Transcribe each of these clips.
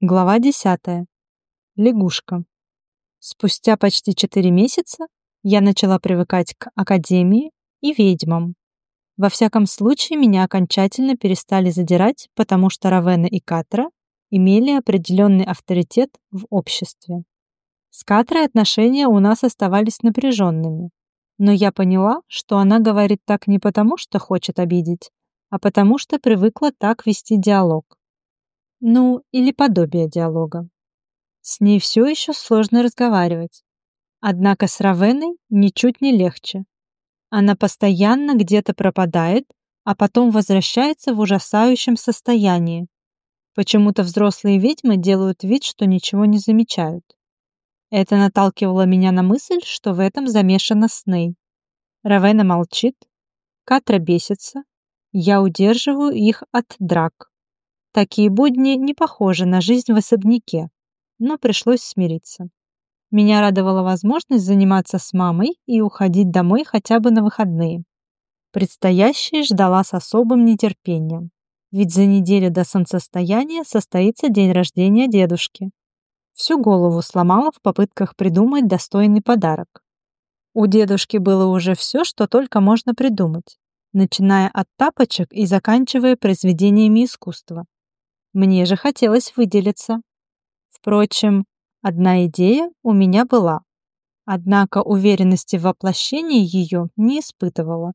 Глава 10. Лягушка. Спустя почти 4 месяца я начала привыкать к академии и ведьмам. Во всяком случае, меня окончательно перестали задирать, потому что Равена и Катра имели определенный авторитет в обществе. С Катрой отношения у нас оставались напряженными, но я поняла, что она говорит так не потому, что хочет обидеть, а потому что привыкла так вести диалог. Ну, или подобие диалога. С ней все еще сложно разговаривать. Однако с Равеной ничуть не легче. Она постоянно где-то пропадает, а потом возвращается в ужасающем состоянии. Почему-то взрослые ведьмы делают вид, что ничего не замечают. Это наталкивало меня на мысль, что в этом замешана Сней. Равена молчит, Катра бесится, я удерживаю их от драк. Такие будни не похожи на жизнь в особняке, но пришлось смириться. Меня радовала возможность заниматься с мамой и уходить домой хотя бы на выходные. Предстоящее ждала с особым нетерпением, ведь за неделю до солнцестояния состоится день рождения дедушки. Всю голову сломала в попытках придумать достойный подарок. У дедушки было уже все, что только можно придумать, начиная от тапочек и заканчивая произведениями искусства. Мне же хотелось выделиться. Впрочем, одна идея у меня была. Однако уверенности в воплощении ее не испытывала.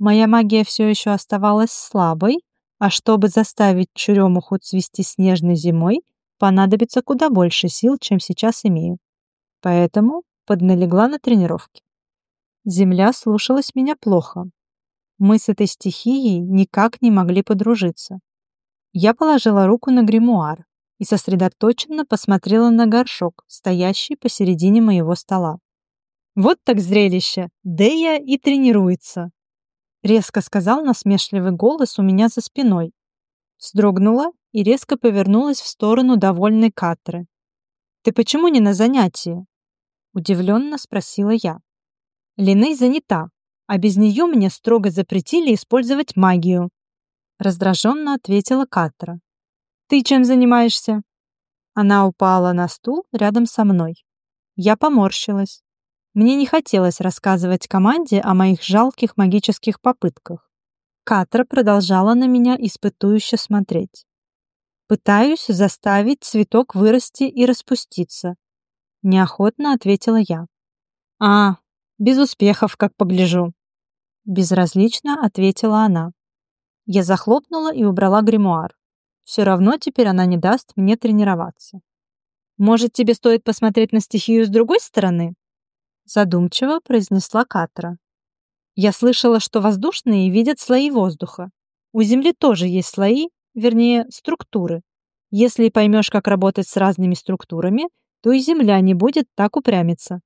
Моя магия все еще оставалась слабой, а чтобы заставить черемуху цвести снежной зимой, понадобится куда больше сил, чем сейчас имею. Поэтому подналегла на тренировки. Земля слушалась меня плохо. Мы с этой стихией никак не могли подружиться. Я положила руку на гримуар и сосредоточенно посмотрела на горшок, стоящий посередине моего стола. «Вот так зрелище! Дея и тренируется!» Резко сказал насмешливый голос у меня за спиной. Сдрогнула и резко повернулась в сторону довольной Катры. «Ты почему не на занятии?» Удивленно спросила я. Линей занята, а без нее мне строго запретили использовать магию. Раздраженно ответила Катра. «Ты чем занимаешься?» Она упала на стул рядом со мной. Я поморщилась. Мне не хотелось рассказывать команде о моих жалких магических попытках. Катра продолжала на меня испытующе смотреть. «Пытаюсь заставить цветок вырасти и распуститься», — неохотно ответила я. «А, без успехов, как погляжу», — безразлично ответила она. Я захлопнула и убрала гримуар. Все равно теперь она не даст мне тренироваться. «Может, тебе стоит посмотреть на стихию с другой стороны?» Задумчиво произнесла Катра. «Я слышала, что воздушные видят слои воздуха. У Земли тоже есть слои, вернее, структуры. Если поймешь, как работать с разными структурами, то и Земля не будет так упрямиться».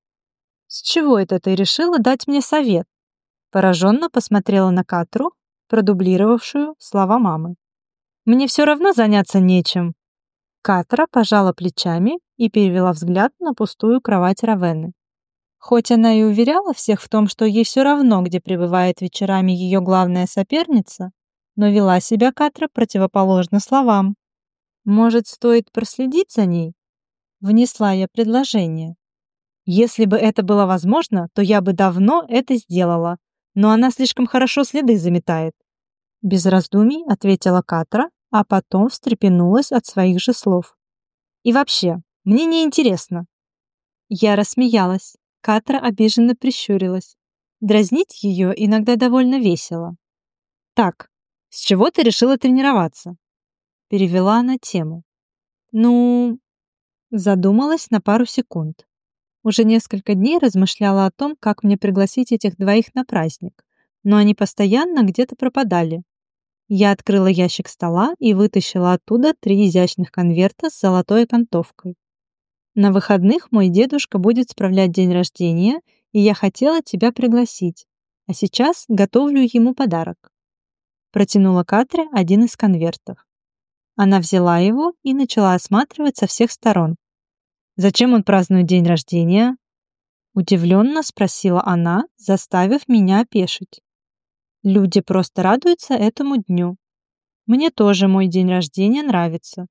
«С чего это ты решила дать мне совет?» Пораженно посмотрела на Катру, продублировавшую слова мамы. «Мне все равно заняться нечем». Катра пожала плечами и перевела взгляд на пустую кровать Равены. Хоть она и уверяла всех в том, что ей все равно, где пребывает вечерами ее главная соперница, но вела себя Катра противоположно словам. «Может, стоит проследить за ней?» Внесла я предложение. «Если бы это было возможно, то я бы давно это сделала, но она слишком хорошо следы заметает. Без раздумий ответила Катра, а потом встрепенулась от своих же слов. И вообще, мне не интересно. Я рассмеялась. Катра обиженно прищурилась. Дразнить ее иногда довольно весело. Так, с чего ты решила тренироваться? Перевела она тему. Ну, задумалась на пару секунд. Уже несколько дней размышляла о том, как мне пригласить этих двоих на праздник, но они постоянно где-то пропадали. Я открыла ящик стола и вытащила оттуда три изящных конверта с золотой окантовкой. На выходных мой дедушка будет справлять день рождения, и я хотела тебя пригласить, а сейчас готовлю ему подарок. Протянула Катре один из конвертов. Она взяла его и начала осматривать со всех сторон, Зачем он празднует день рождения? Удивленно спросила она, заставив меня опешить. Люди просто радуются этому дню. Мне тоже мой день рождения нравится.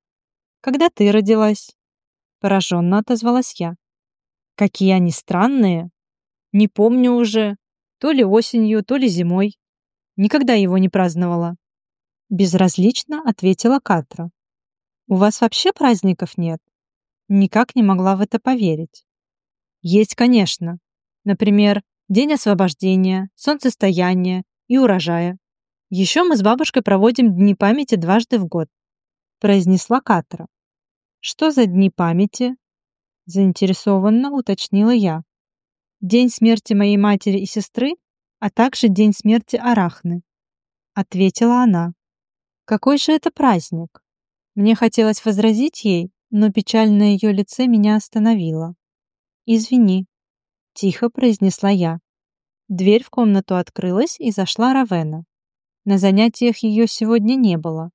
когда ты родилась. Пораженно отозвалась я. Какие они странные. Не помню уже, то ли осенью, то ли зимой. Никогда его не праздновала. Безразлично ответила Катра. У вас вообще праздников нет? Никак не могла в это поверить. Есть, конечно. Например, День освобождения, солнцестояния и урожая. Еще мы с бабушкой проводим дни памяти дважды в год, произнесла Катра. Что за дни памяти? заинтересованно уточнила я. День смерти моей матери и сестры, а также день смерти Арахны, ответила она. Какой же это праздник? Мне хотелось возразить ей, но печаль на ее лице меня остановила. Извини, тихо произнесла я. Дверь в комнату открылась и зашла Равена. На занятиях ее сегодня не было.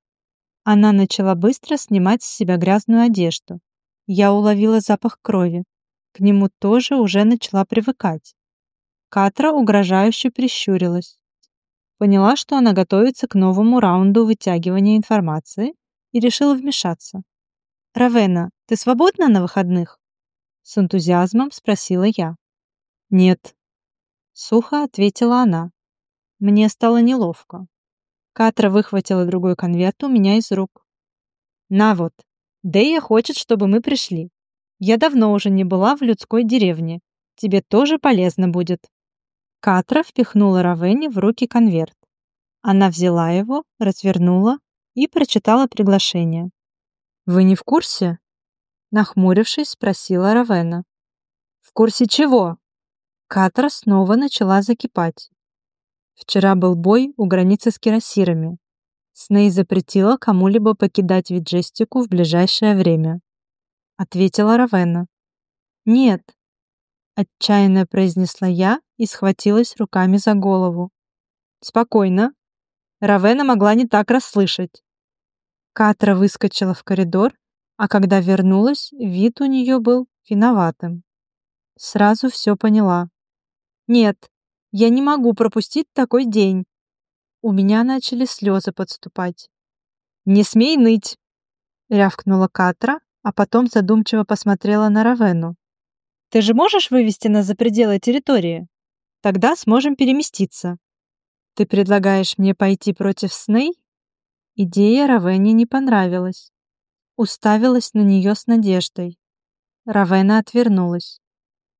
Она начала быстро снимать с себя грязную одежду. Я уловила запах крови. К нему тоже уже начала привыкать. Катра угрожающе прищурилась. Поняла, что она готовится к новому раунду вытягивания информации и решила вмешаться. «Равена, ты свободна на выходных?» С энтузиазмом спросила я. «Нет», — сухо ответила она. Мне стало неловко. Катра выхватила другой конверт у меня из рук. «На вот, Дэя хочет, чтобы мы пришли. Я давно уже не была в людской деревне. Тебе тоже полезно будет». Катра впихнула Равене в руки конверт. Она взяла его, развернула и прочитала приглашение. «Вы не в курсе?» Нахмурившись, спросила Равена. «В курсе чего?» Катра снова начала закипать. Вчера был бой у границы с кирасирами. Сней запретила кому-либо покидать Виджестику в ближайшее время. Ответила Равена. «Нет», — отчаянно произнесла я и схватилась руками за голову. «Спокойно». Равена могла не так расслышать. Катра выскочила в коридор, а когда вернулась, вид у нее был виноватым. Сразу все поняла. Нет, я не могу пропустить такой день. У меня начали слезы подступать. «Не смей ныть!» — рявкнула Катра, а потом задумчиво посмотрела на Равену. «Ты же можешь вывести нас за пределы территории? Тогда сможем переместиться». «Ты предлагаешь мне пойти против Сней?» Идея Равене не понравилась. Уставилась на нее с надеждой. Равена отвернулась.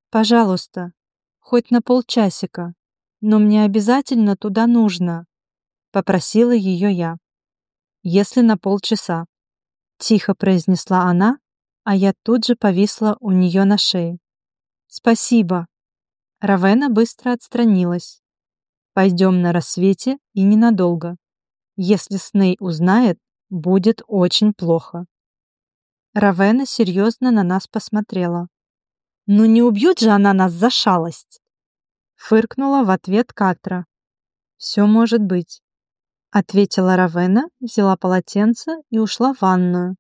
«Пожалуйста, хоть на полчасика, но мне обязательно туда нужно», — попросила ее я. «Если на полчаса», — тихо произнесла она, а я тут же повисла у нее на шее. «Спасибо». Равена быстро отстранилась. «Пойдем на рассвете и ненадолго. Если Сней узнает, будет очень плохо». Равена серьезно на нас посмотрела. «Ну не убьет же она нас за шалость!» Фыркнула в ответ Катра. «Все может быть», — ответила Равена, взяла полотенце и ушла в ванную.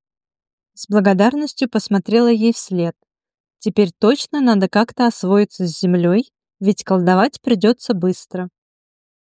С благодарностью посмотрела ей вслед. Теперь точно надо как-то освоиться с землей, ведь колдовать придется быстро.